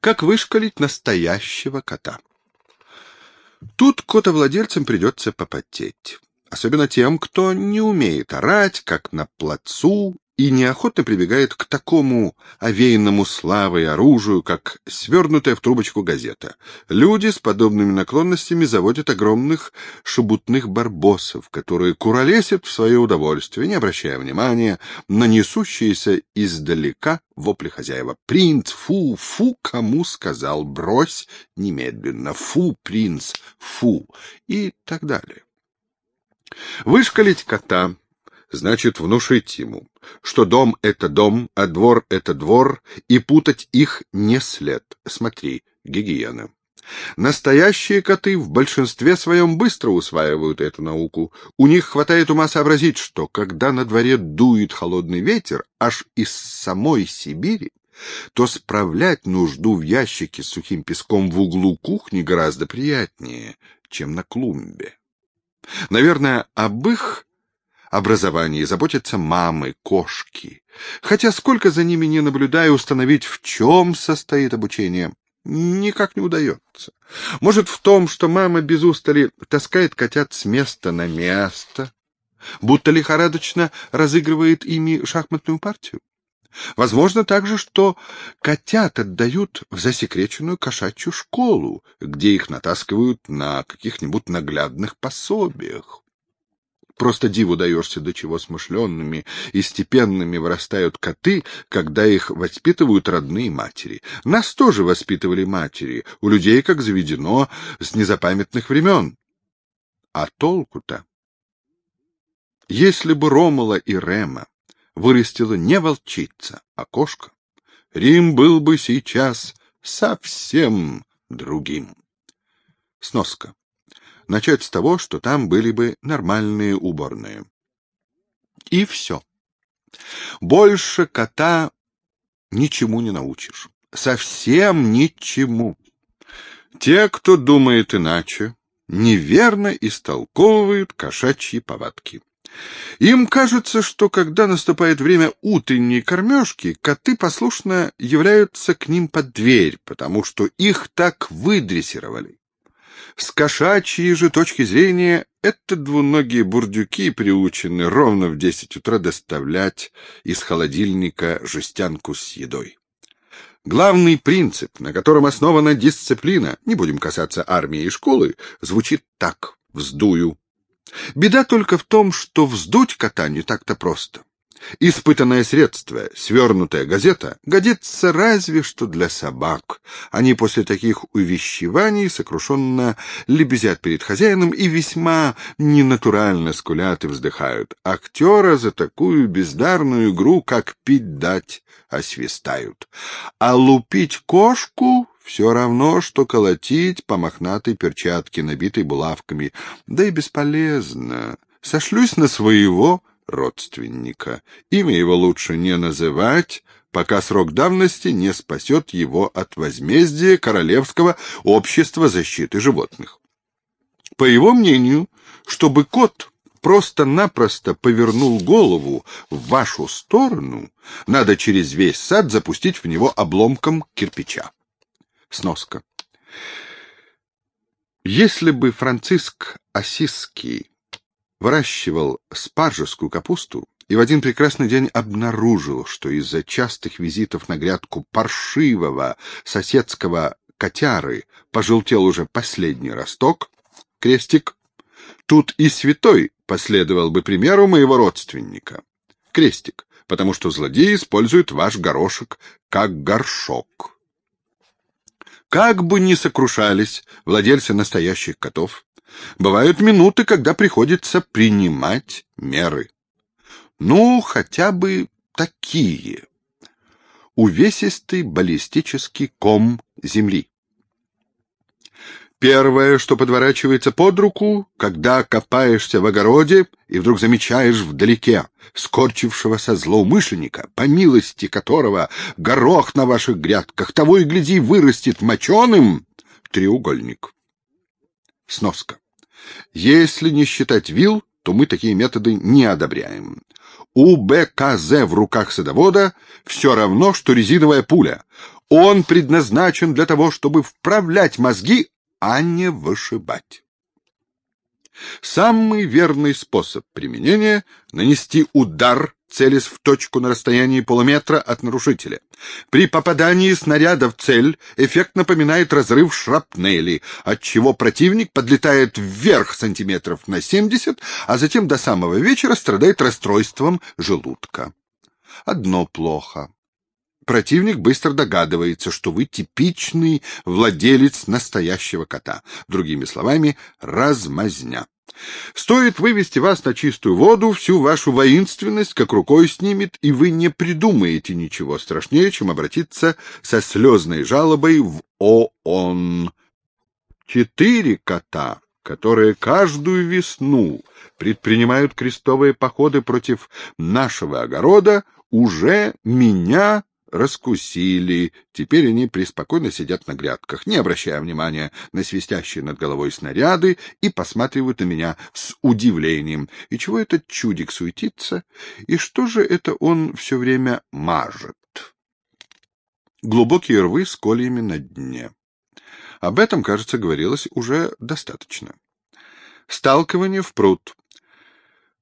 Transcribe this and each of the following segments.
как вышкалить настоящего кота. Тут котовладельцам придется попотеть. Особенно тем, кто не умеет орать, как на плацу, и неохотно прибегает к такому овеянному славой оружию, как свернутая в трубочку газета. Люди с подобными наклонностями заводят огромных шебутных барбосов, которые куролесят в свое удовольствие, не обращая внимания на несущиеся издалека вопли хозяева. «Принц! Фу! Фу! Кому сказал? Брось немедленно! Фу, принц! Фу!» и так далее. Вышкалить кота значит внушить ему, что дом — это дом, а двор — это двор, и путать их не след. Смотри, гигиена. Настоящие коты в большинстве своем быстро усваивают эту науку. У них хватает ума сообразить, что когда на дворе дует холодный ветер аж из самой Сибири, то справлять нужду в ящике с сухим песком в углу кухни гораздо приятнее, чем на клумбе. Наверное, об их образовании заботятся мамы, кошки. Хотя сколько за ними не наблюдаю, установить, в чем состоит обучение, никак не удается. Может, в том, что мама без устали таскает котят с места на место, будто лихорадочно разыгрывает ими шахматную партию? Возможно также, что котят отдают в засекреченную кошачью школу, где их натаскивают на каких-нибудь наглядных пособиях. Просто диву даешься, до чего смышленными и степенными вырастают коты, когда их воспитывают родные матери. Нас тоже воспитывали матери, у людей, как заведено, с незапамятных времен. А толку-то? Если бы Ромала и Рема вырастила не волчица, а кошка, Рим был бы сейчас совсем другим. Сноска начать с того, что там были бы нормальные уборные. И все. Больше кота ничему не научишь. Совсем ничему. Те, кто думает иначе, неверно истолковывают кошачьи повадки. Им кажется, что когда наступает время утренней кормежки, коты послушно являются к ним под дверь, потому что их так выдрессировали. С кошачьей же точки зрения, это двуногие бурдюки приучены ровно в десять утра доставлять из холодильника жестянку с едой. Главный принцип, на котором основана дисциплина, не будем касаться армии и школы, звучит так — вздую. Беда только в том, что вздуть кота не так-то просто. Испытанное средство, свернутая газета, годится разве что для собак. Они после таких увещеваний сокрушенно лебезят перед хозяином и весьма ненатурально скулят и вздыхают. Актера за такую бездарную игру, как пить дать, освистают. А лупить кошку все равно, что колотить по мохнатой перчатке, набитой булавками. Да и бесполезно. Сошлюсь на своего родственника. Имя его лучше не называть, пока срок давности не спасет его от возмездия Королевского общества защиты животных. По его мнению, чтобы кот просто-напросто повернул голову в вашу сторону, надо через весь сад запустить в него обломком кирпича. Сноска. Если бы Франциск Осиский выращивал спаржескую капусту и в один прекрасный день обнаружил, что из-за частых визитов на грядку паршивого соседского котяры пожелтел уже последний росток, крестик, тут и святой последовал бы примеру моего родственника. Крестик, потому что злодеи используют ваш горошек как горшок. Как бы ни сокрушались владельцы настоящих котов, Бывают минуты, когда приходится принимать меры. Ну, хотя бы такие. Увесистый баллистический ком земли. Первое, что подворачивается под руку, когда копаешься в огороде и вдруг замечаешь вдалеке скорчившегося злоумышленника, по милости которого горох на ваших грядках того и гляди вырастет моченым, треугольник. Сноска. Если не считать вил, то мы такие методы не одобряем. У БКЗ в руках садовода все равно, что резиновая пуля. Он предназначен для того, чтобы вправлять мозги, а не вышибать. Самый верный способ применения — нанести удар, целясь в точку на расстоянии полуметра от нарушителя. При попадании снаряда в цель эффект напоминает разрыв шрапнели, отчего противник подлетает вверх сантиметров на 70, а затем до самого вечера страдает расстройством желудка. Одно плохо. Противник быстро догадывается, что вы типичный владелец настоящего кота. Другими словами, размазня. Стоит вывести вас на чистую воду, всю вашу воинственность как рукой снимет, и вы не придумаете ничего страшнее, чем обратиться со слезной жалобой в ООН. Четыре кота, которые каждую весну предпринимают крестовые походы против нашего огорода, уже меня раскусили. Теперь они преспокойно сидят на грядках, не обращая внимания на свистящие над головой снаряды и посматривают на меня с удивлением. И чего этот чудик суетится? И что же это он все время мажет? Глубокие рвы с кольями на дне. Об этом, кажется, говорилось уже достаточно. Сталкивание в пруд.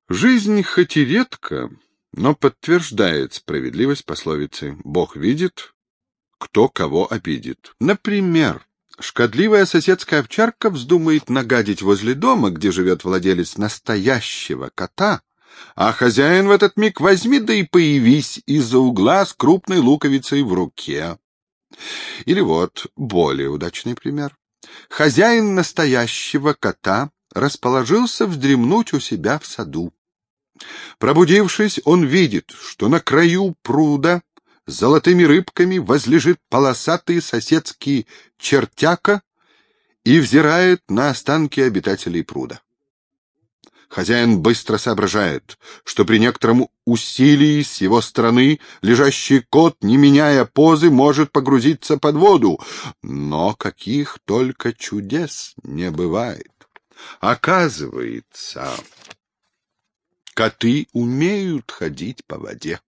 Жизнь хоть и редко, но подтверждает справедливость пословицы «Бог видит, кто кого обидит». Например, шкодливая соседская овчарка вздумает нагадить возле дома, где живет владелец настоящего кота, а хозяин в этот миг возьми да и появись из-за угла с крупной луковицей в руке. Или вот более удачный пример. Хозяин настоящего кота расположился вздремнуть у себя в саду. Пробудившись, он видит, что на краю пруда с золотыми рыбками возлежит полосатый соседский чертяка и взирает на останки обитателей пруда. Хозяин быстро соображает, что при некотором усилии с его стороны лежащий кот, не меняя позы, может погрузиться под воду. Но каких только чудес не бывает. Оказывается, Коты умеют ходить по воде.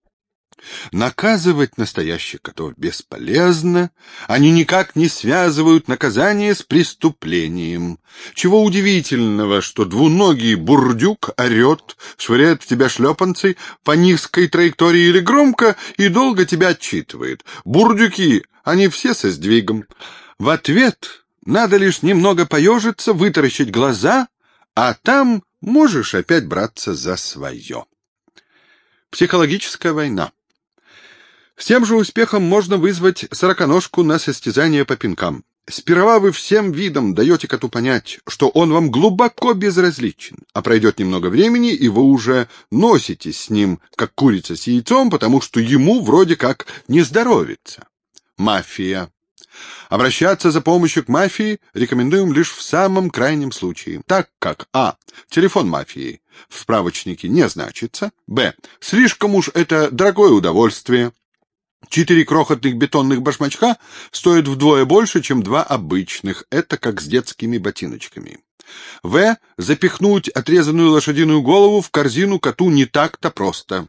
Наказывать настоящих котов бесполезно, они никак не связывают наказание с преступлением. Чего удивительного, что двуногий бурдюк орет, швыряет в тебя шлепанцы по низкой траектории или громко и долго тебя отчитывает. Бурдюки, они все со сдвигом. В ответ надо лишь немного поежиться, вытаращить глаза, а там можешь опять браться за свое. Психологическая война. С тем же успехом можно вызвать сороконожку на состязание по пинкам. Сперва вы всем видом даете коту понять, что он вам глубоко безразличен, а пройдет немного времени, и вы уже носитесь с ним, как курица с яйцом, потому что ему вроде как не здоровится. Мафия. Обращаться за помощью к мафии рекомендуем лишь в самом крайнем случае, так как а. телефон мафии в справочнике не значится, б. слишком уж это дорогое удовольствие, Четыре крохотных бетонных башмачка стоят вдвое больше, чем два обычных. Это как с детскими ботиночками. В. Запихнуть отрезанную лошадиную голову в корзину коту не так-то просто.